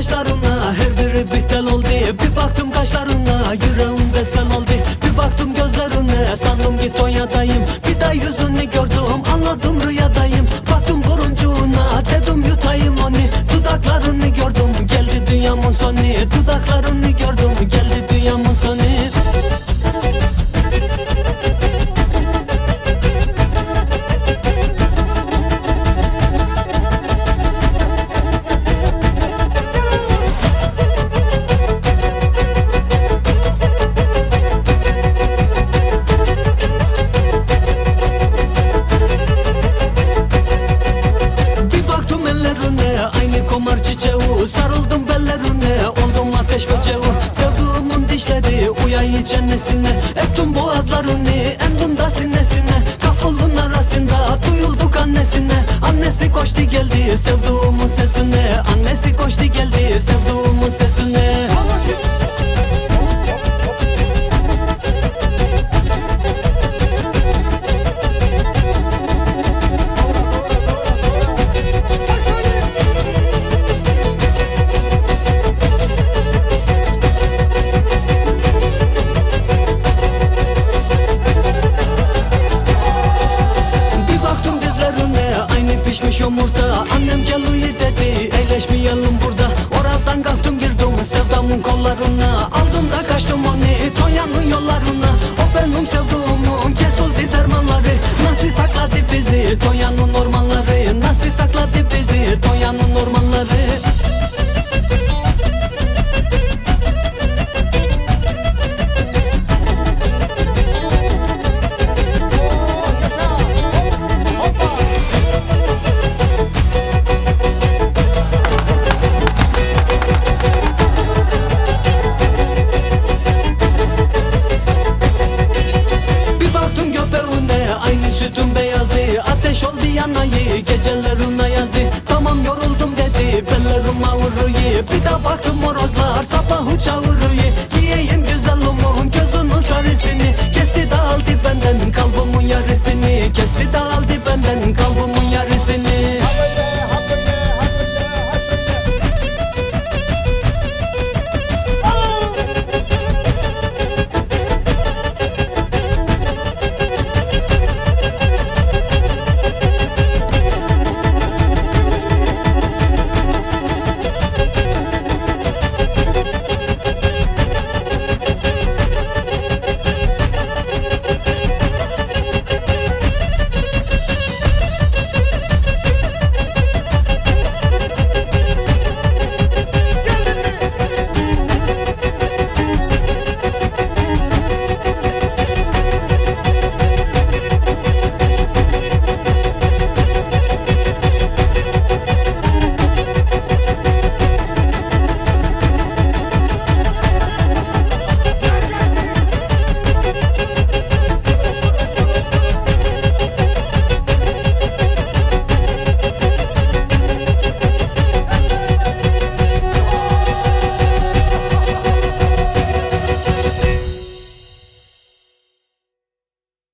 kaşlarına Her biri bir tel oldu. Bir baktım kaşlarına Yüreğim desen oldu. Bir baktım gözlerine Sandım git ki Tonya'dayım Bir daha yüzünü gördüm Anladım rüyadayım. Baktım buruncuğuna Dedim yutayım onu. Dudaklarını gördüm Geldi dünyamın sonu. Dudaklarını gördüm. Ateş böceği Sevduğumun dişleri Uyayı çenesine. Öptüm boğazlarını Endum da sinesine. Kafulun arasında Duyulduk annesine Annesi koştu geldi Sevduğumun sesine. Annesi koştu geldi Sevduğumun sesine pişmiş yumurta. Annem gel dedi baktım morozlar sabahı çağırıyor Yiyeyim güzelimin gözünün sarısını Kesti dağıldı benden kalbimin yarısını Kesti dağıldı